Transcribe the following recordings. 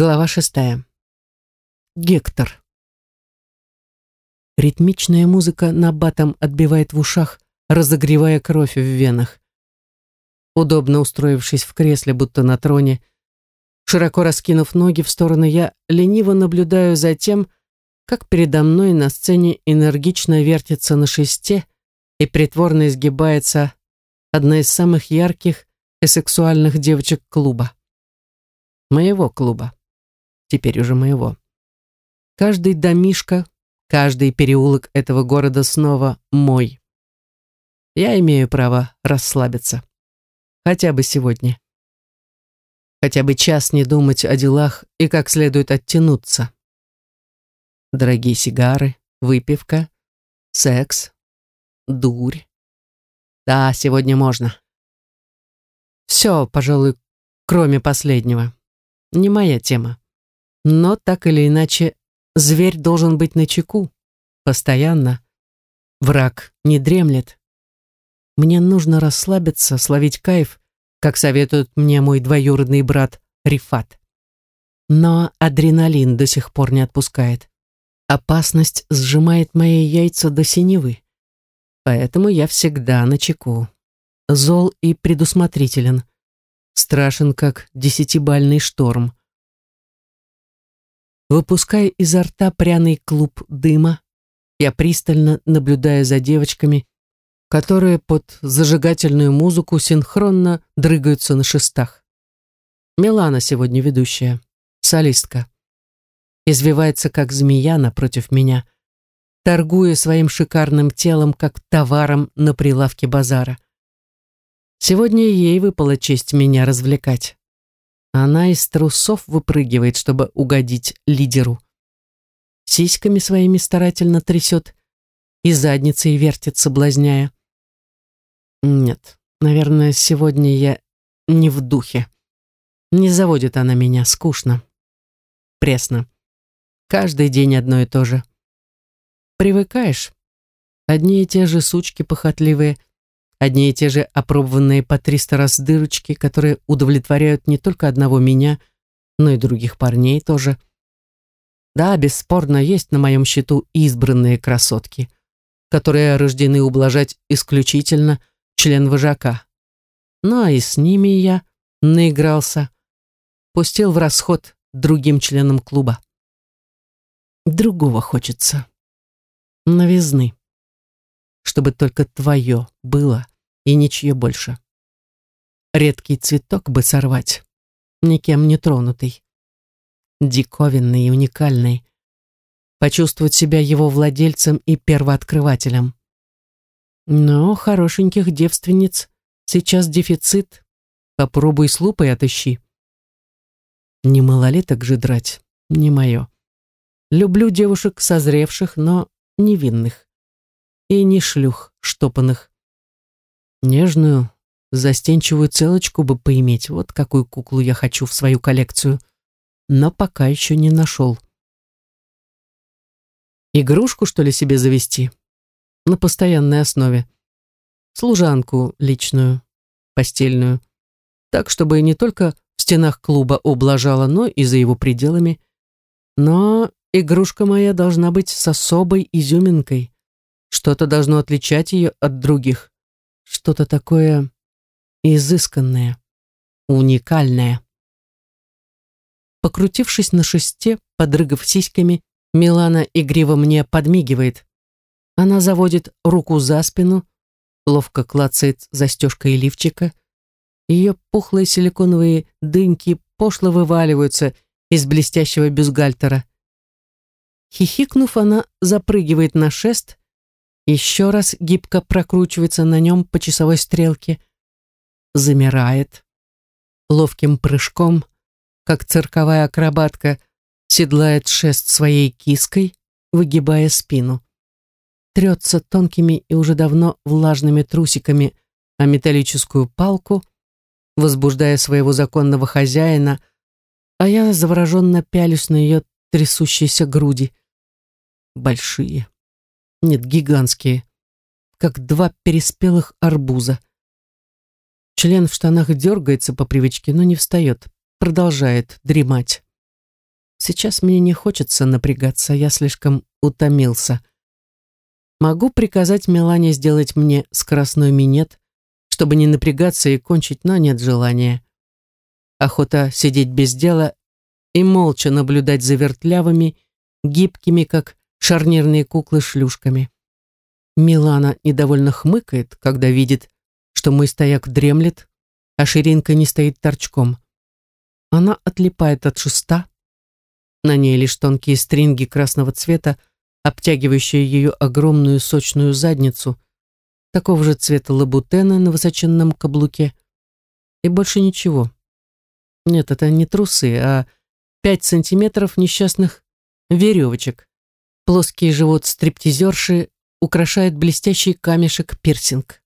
Глава шестая. Гектор. Ритмичная музыка на батом отбивает в ушах, разогревая кровь в венах. Удобно устроившись в кресле, будто на троне, широко раскинув ноги в стороны, я лениво наблюдаю за тем, как передо мной на сцене энергично вертится на шесте и притворно изгибается одна из самых ярких и сексуальных девочек клуба. Моего клуба теперь уже моего. Каждый домишко, каждый переулок этого города снова мой. Я имею право расслабиться. Хотя бы сегодня. Хотя бы час не думать о делах и как следует оттянуться. Дорогие сигары, выпивка, секс, дурь. Да, сегодня можно. Все, пожалуй, кроме последнего. Не моя тема. Но так или иначе, зверь должен быть на чеку, постоянно. Враг не дремлет. Мне нужно расслабиться, словить кайф, как советует мне мой двоюродный брат Рифат. Но адреналин до сих пор не отпускает. Опасность сжимает мои яйца до синевы. Поэтому я всегда на чеку. Зол и предусмотрителен. Страшен, как десятибальный шторм выпуская изо рта пряный клуб дыма. Я пристально наблюдаю за девочками, которые под зажигательную музыку синхронно дрыгаются на шестах. Милана сегодня ведущая, солистка. Извивается, как змея напротив меня, торгуя своим шикарным телом, как товаром на прилавке базара. Сегодня ей выпала честь меня развлекать. Она из трусов выпрыгивает, чтобы угодить лидеру. Сиськами своими старательно трясет и задницей вертит, соблазняя. Нет, наверное, сегодня я не в духе. Не заводит она меня, скучно. Пресно. Каждый день одно и то же. Привыкаешь. Одни и те же сучки похотливые, Одни и те же опробованные по триста раз дырочки, которые удовлетворяют не только одного меня, но и других парней тоже. Да, бесспорно, есть на моем счету избранные красотки, которые рождены ублажать исключительно член вожака. Ну а и с ними я наигрался, пустил в расход другим членам клуба. Другого хочется. Новизны чтобы только твое было и ничье больше. Редкий цветок бы сорвать, никем не тронутый. Диковинный и уникальный. Почувствовать себя его владельцем и первооткрывателем. Но хорошеньких девственниц сейчас дефицит. Попробуй с лупой отыщи. Не малолеток же драть, не мое. Люблю девушек созревших, но невинных и не шлюх штопанных. Нежную, застенчивую целочку бы поиметь, вот какую куклу я хочу в свою коллекцию, но пока еще не нашел. Игрушку, что ли, себе завести? На постоянной основе. Служанку личную, постельную. Так, чтобы не только в стенах клуба ублажала, но и за его пределами. Но игрушка моя должна быть с особой изюминкой. Что-то должно отличать ее от других. Что-то такое изысканное, уникальное. Покрутившись на шесте, подрыгав сиськами, Милана игриво мне подмигивает. Она заводит руку за спину, ловко клацает застежкой лифчика. Ее пухлые силиконовые дыньки пошло вываливаются из блестящего бюстгальтера. Хихикнув, она запрыгивает на шест, еще раз гибко прокручивается на нем по часовой стрелке, замирает, ловким прыжком, как цирковая акробатка, седлает шест своей киской, выгибая спину. Трется тонкими и уже давно влажными трусиками о металлическую палку, возбуждая своего законного хозяина, а я завороженно пялюсь на ее трясущиеся груди. Большие, нет, гигантские, как два переспелых арбуза. Член в штанах дергается по привычке, но не встает, продолжает дремать. Сейчас мне не хочется напрягаться, я слишком утомился. Могу приказать Милане сделать мне скоростной минет, чтобы не напрягаться и кончить, но нет желания. Охота сидеть без дела и молча наблюдать за вертлявыми, гибкими, как шарнирные куклы, шлюшками. Милана недовольно хмыкает, когда видит, что мой стояк дремлет, а ширинка не стоит торчком. Она отлипает от шеста. На ней лишь тонкие стринги красного цвета, обтягивающие ее огромную сочную задницу, такого же цвета лабутена на высоченном каблуке. И больше ничего. Нет, это не трусы, а пять сантиметров несчастных веревочек. Плоский живот стриптизерши украшает блестящий камешек-пирсинг.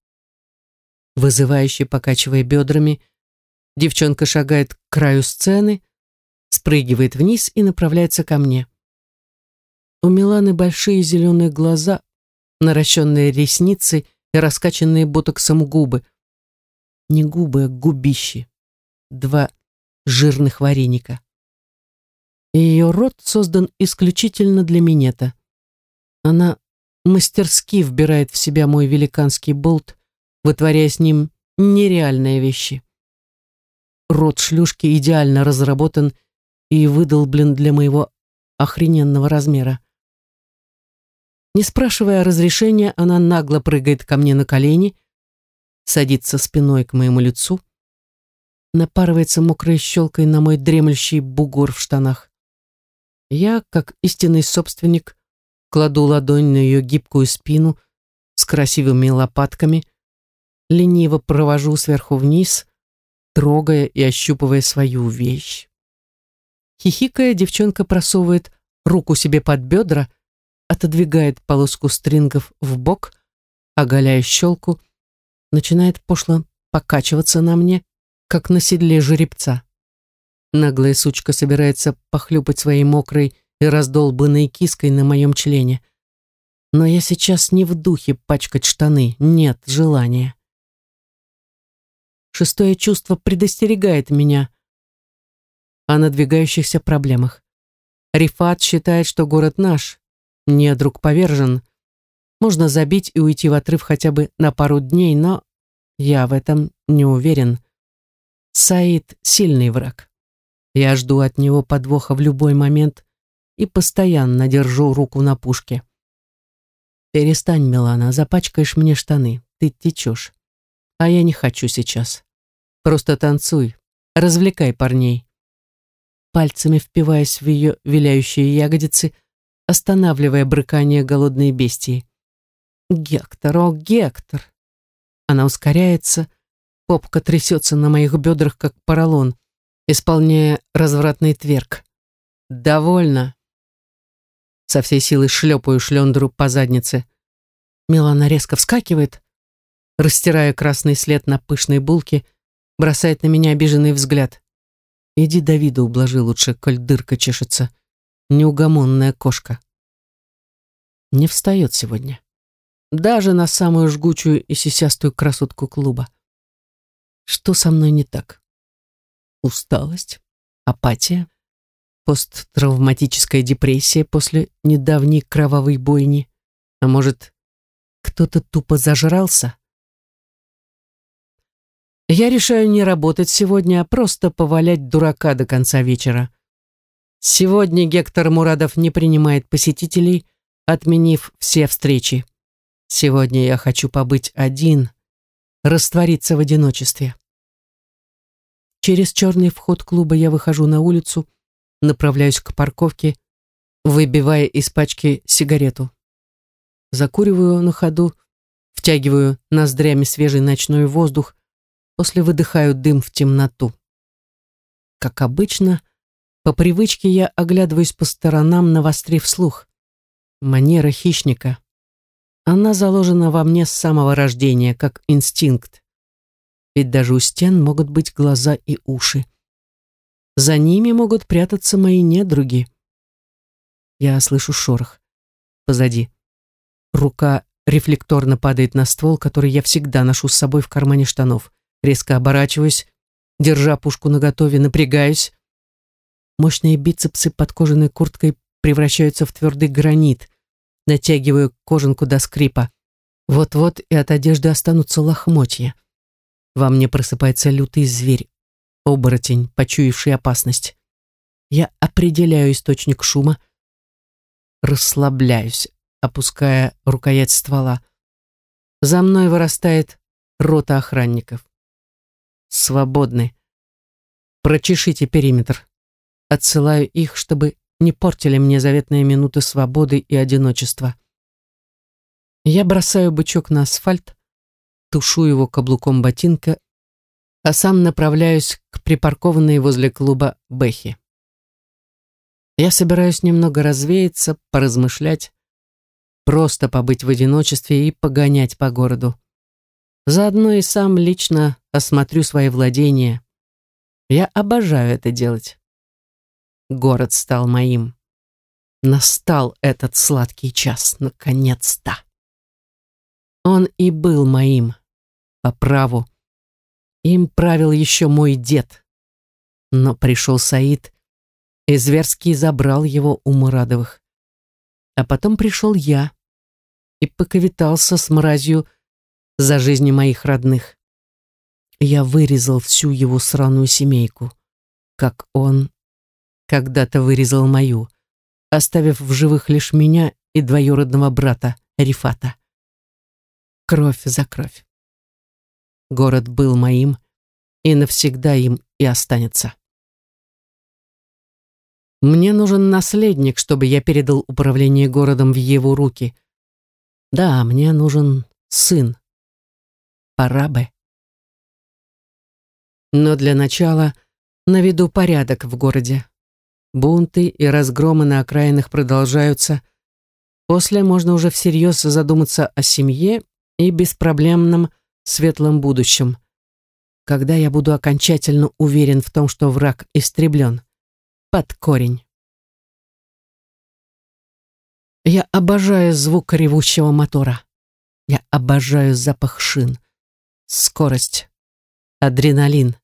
Вызывающе покачивая бедрами, девчонка шагает к краю сцены, спрыгивает вниз и направляется ко мне. У Миланы большие зеленые глаза, наращенные ресницы и раскачанные ботоксом губы. Не губы, а губищи. Два жирных вареника. Ее рот создан исключительно для минета. Она мастерски вбирает в себя мой великанский болт, вытворяя с ним нереальные вещи. Рот шлюшки идеально разработан и выдолблен для моего охрененного размера. Не спрашивая разрешения, она нагло прыгает ко мне на колени, садится спиной к моему лицу, напарывается мокрой щелкой на мой дремлющий бугор в штанах. Я, как истинный собственник, кладу ладонь на ее гибкую спину с красивыми лопатками, лениво провожу сверху вниз, трогая и ощупывая свою вещь. Хихикая, девчонка просовывает руку себе под бедра, отодвигает полоску стрингов в бок, оголяя щелку, начинает пошло покачиваться на мне, как на седле жеребца. Наглая сучка собирается похлюпать своей мокрой и раздолбанной киской на моем члене. Но я сейчас не в духе пачкать штаны, нет желания. Шестое чувство предостерегает меня о надвигающихся проблемах. Рифат считает, что город наш, не друг повержен. Можно забить и уйти в отрыв хотя бы на пару дней, но я в этом не уверен. Саид — сильный враг. Я жду от него подвоха в любой момент и постоянно держу руку на пушке. «Перестань, Милана, запачкаешь мне штаны, ты течешь. А я не хочу сейчас. Просто танцуй, развлекай парней». Пальцами впиваясь в ее виляющие ягодицы, останавливая брыкание голодной бестии. «Гектор, о, Гектор!» Она ускоряется, попка трясется на моих бедрах, как поролон исполняя развратный тверк. «Довольно!» Со всей силы шлепаю шлендру по заднице. Милана резко вскакивает, растирая красный след на пышной булке, бросает на меня обиженный взгляд. «Иди Давида ублажи лучше, коль дырка чешется. Неугомонная кошка». Не встает сегодня. Даже на самую жгучую и сисястую красотку клуба. Что со мной не так? Усталость, апатия, посттравматическая депрессия после недавней кровавой бойни. А может, кто-то тупо зажрался? Я решаю не работать сегодня, а просто повалять дурака до конца вечера. Сегодня Гектор Мурадов не принимает посетителей, отменив все встречи. Сегодня я хочу побыть один, раствориться в одиночестве. Через черный вход клуба я выхожу на улицу, направляюсь к парковке, выбивая из пачки сигарету. Закуриваю на ходу, втягиваю ноздрями свежий ночной воздух, после выдыхаю дым в темноту. Как обычно, по привычке я оглядываюсь по сторонам, навострив слух. Манера хищника. Она заложена во мне с самого рождения, как инстинкт ведь даже у стен могут быть глаза и уши. За ними могут прятаться мои недруги. Я слышу шорох. Позади. Рука рефлекторно падает на ствол, который я всегда ношу с собой в кармане штанов. Резко оборачиваюсь, держа пушку наготове, напрягаюсь. Мощные бицепсы под кожаной курткой превращаются в твердый гранит. Натягиваю кожанку до скрипа. Вот-вот и от одежды останутся лохмотья. Во мне просыпается лютый зверь, оборотень, почуявший опасность. Я определяю источник шума, расслабляюсь, опуская рукоять ствола. За мной вырастает рота охранников. Свободны. Прочешите периметр. Отсылаю их, чтобы не портили мне заветные минуты свободы и одиночества. Я бросаю бычок на асфальт, тушу его каблуком ботинка, а сам направляюсь к припаркованной возле клуба Бэхи. Я собираюсь немного развеяться, поразмышлять, просто побыть в одиночестве и погонять по городу. Заодно и сам лично осмотрю свои владения. Я обожаю это делать. Город стал моим. Настал этот сладкий час, наконец-то. Он и был моим, по праву. Им правил еще мой дед. Но пришел Саид и зверски забрал его у Мурадовых. А потом пришел я и поковитался с мразью за жизни моих родных. Я вырезал всю его сраную семейку, как он когда-то вырезал мою, оставив в живых лишь меня и двоюродного брата Рифата кровь за кровь. Город был моим и навсегда им и останется. Мне нужен наследник, чтобы я передал управление городом в его руки. Да, мне нужен сын. Пора бы. Но для начала наведу порядок в городе. Бунты и разгромы на окраинах продолжаются. После можно уже всерьез задуматься о семье и беспроблемном светлом будущем, когда я буду окончательно уверен в том, что враг истреблен. Под корень. Я обожаю звук ревущего мотора. Я обожаю запах шин, скорость, адреналин.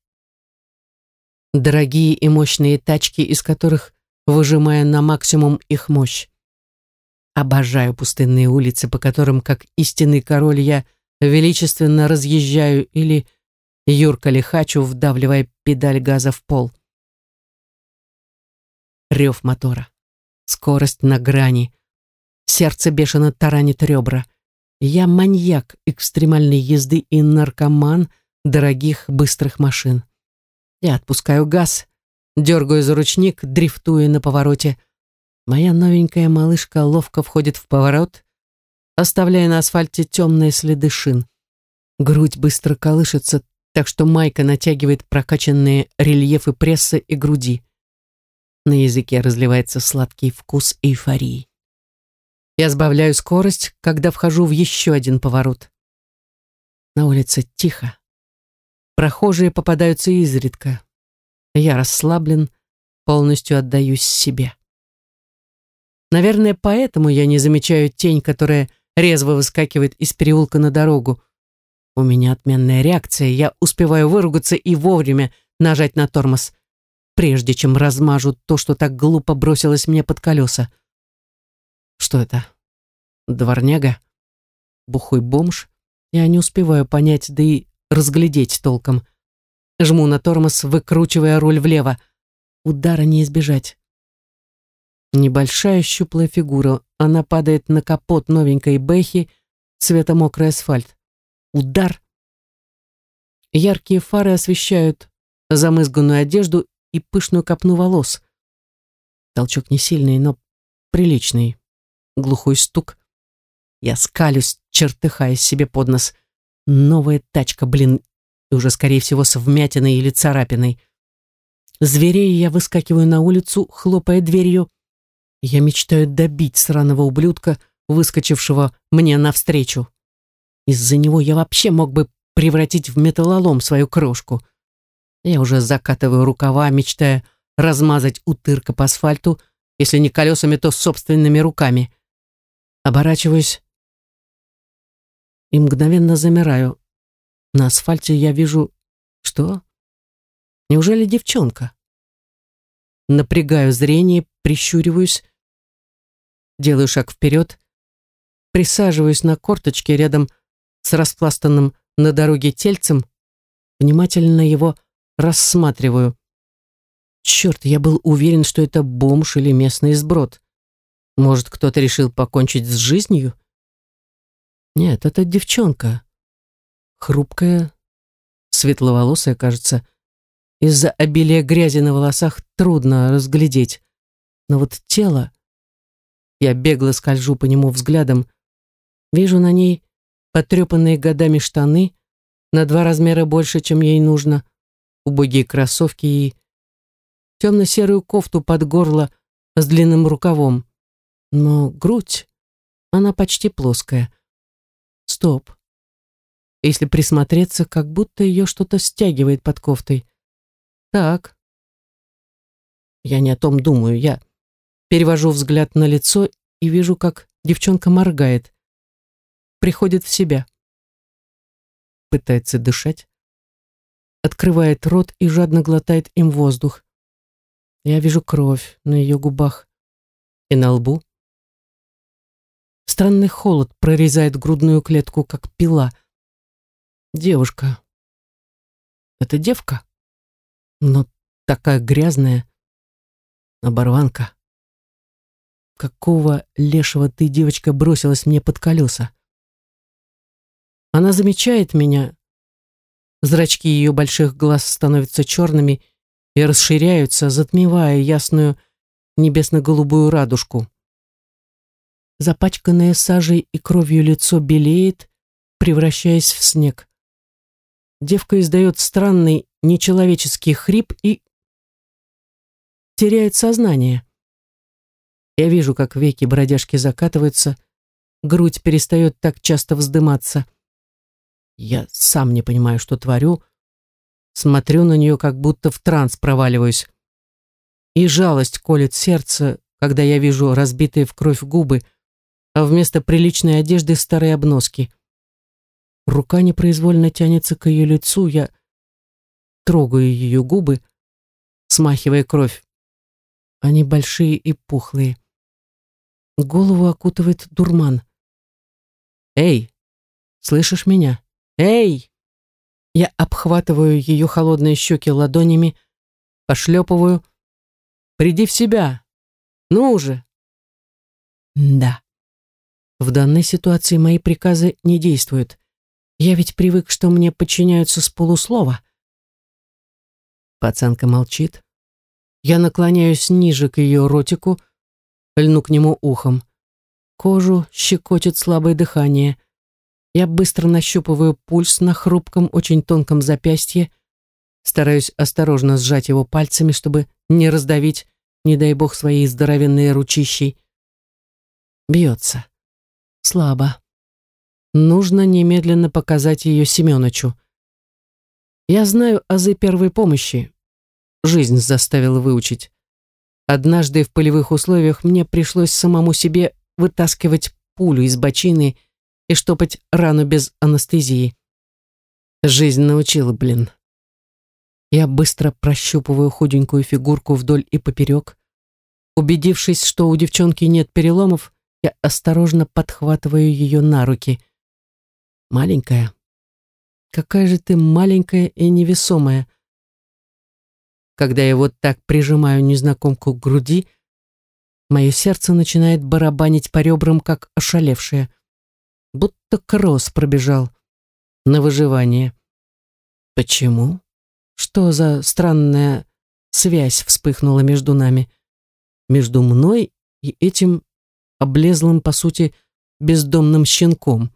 Дорогие и мощные тачки, из которых выжимая на максимум их мощь. Обожаю пустынные улицы, по которым, как истинный король, я величественно разъезжаю или юрко лихачу, вдавливая педаль газа в пол. Рев мотора. Скорость на грани. Сердце бешено таранит ребра. Я маньяк экстремальной езды и наркоман дорогих быстрых машин. Я отпускаю газ, дергаю за ручник, дрифтуя на повороте, Моя новенькая малышка ловко входит в поворот, оставляя на асфальте темные следы шин. Грудь быстро колышется, так что майка натягивает прокачанные рельефы пресса и груди. На языке разливается сладкий вкус эйфории. Я сбавляю скорость, когда вхожу в еще один поворот. На улице тихо. Прохожие попадаются изредка. Я расслаблен, полностью отдаюсь себе. Наверное, поэтому я не замечаю тень, которая резво выскакивает из переулка на дорогу. У меня отменная реакция, я успеваю выругаться и вовремя нажать на тормоз, прежде чем размажу то, что так глупо бросилось мне под колеса. Что это? Дворняга? Бухой бомж? Я не успеваю понять, да и разглядеть толком. Жму на тормоз, выкручивая руль влево. Удара не избежать. Небольшая щуплая фигура. Она падает на капот новенькой Бэхи, цвета мокрый асфальт. Удар. Яркие фары освещают замызганную одежду и пышную копну волос. Толчок не сильный, но приличный. Глухой стук. Я скалюсь, чертыхаясь себе под нос. Новая тачка, блин, и уже, скорее всего, с вмятиной или царапиной. Зверей я выскакиваю на улицу, хлопая дверью. Я мечтаю добить сраного ублюдка, выскочившего мне навстречу. Из-за него я вообще мог бы превратить в металлолом свою крошку. Я уже закатываю рукава, мечтая размазать утырка по асфальту, если не колесами, то собственными руками. Оборачиваюсь и мгновенно замираю. На асфальте я вижу... Что? Неужели девчонка? напрягаю зрение, прищуриваюсь, делаю шаг вперед, присаживаюсь на корточке рядом с распластанным на дороге тельцем, внимательно его рассматриваю. Черт, я был уверен, что это бомж или местный сброд. Может, кто-то решил покончить с жизнью? Нет, это девчонка. Хрупкая, светловолосая, кажется. Из-за обилия грязи на волосах трудно разглядеть. Но вот тело... Я бегло скольжу по нему взглядом. Вижу на ней потрепанные годами штаны, на два размера больше, чем ей нужно, убогие кроссовки и темно-серую кофту под горло с длинным рукавом. Но грудь, она почти плоская. Стоп. Если присмотреться, как будто ее что-то стягивает под кофтой. Так. Я не о том думаю. Я перевожу взгляд на лицо и вижу, как девчонка моргает. Приходит в себя. Пытается дышать. Открывает рот и жадно глотает им воздух. Я вижу кровь на ее губах и на лбу. Странный холод прорезает грудную клетку, как пила. Девушка. Это девка? Но такая грязная. Оборванка. Какого лешего ты, девочка, бросилась мне под колеса? Она замечает меня. Зрачки ее больших глаз становятся черными и расширяются, затмевая ясную небесно-голубую радужку. Запачканное сажей и кровью лицо белеет, превращаясь в снег. Девка издает странный нечеловеческий хрип и теряет сознание. Я вижу, как веки бродяжки закатываются, грудь перестает так часто вздыматься. Я сам не понимаю, что творю, смотрю на нее, как будто в транс проваливаюсь. И жалость колет сердце, когда я вижу разбитые в кровь губы, а вместо приличной одежды старые обноски. Рука непроизвольно тянется к ее лицу, я трогаю ее губы, смахивая кровь. Они большие и пухлые. Голову окутывает дурман. «Эй, слышишь меня? Эй!» Я обхватываю ее холодные щеки ладонями, пошлепываю. «Приди в себя! Ну уже!» «Да». В данной ситуации мои приказы не действуют. Я ведь привык, что мне подчиняются с полуслова. Пацанка молчит. Я наклоняюсь ниже к ее ротику, льну к нему ухом. Кожу щекочет слабое дыхание. Я быстро нащупываю пульс на хрупком, очень тонком запястье, стараюсь осторожно сжать его пальцами, чтобы не раздавить, не дай бог, свои здоровенные ручищей. Бьется. Слабо. Нужно немедленно показать ее Семеновичу. Я знаю азы первой помощи. Жизнь заставила выучить. Однажды в полевых условиях мне пришлось самому себе вытаскивать пулю из бочины и штопать рану без анестезии. Жизнь научила, блин. Я быстро прощупываю худенькую фигурку вдоль и поперек. Убедившись, что у девчонки нет переломов, я осторожно подхватываю ее на руки. Маленькая. Какая же ты маленькая и невесомая. Когда я вот так прижимаю незнакомку к груди, мое сердце начинает барабанить по ребрам, как ошалевшее. Будто кросс пробежал на выживание. Почему? Что за странная связь вспыхнула между нами? Между мной и этим облезлым, по сути, бездомным щенком.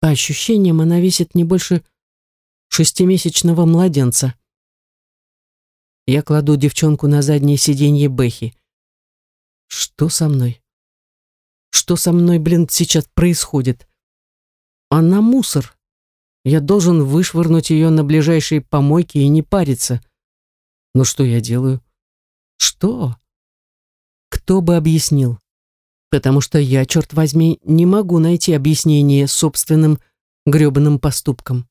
По ощущениям, она весит не больше шестимесячного младенца. Я кладу девчонку на заднее сиденье Бэхи. Что со мной? Что со мной, блин, сейчас происходит? Она мусор. Я должен вышвырнуть ее на ближайшие помойки и не париться. Но что я делаю? Что? Кто бы объяснил? потому что я, черт возьми, не могу найти объяснение собственным грёбаным поступкам.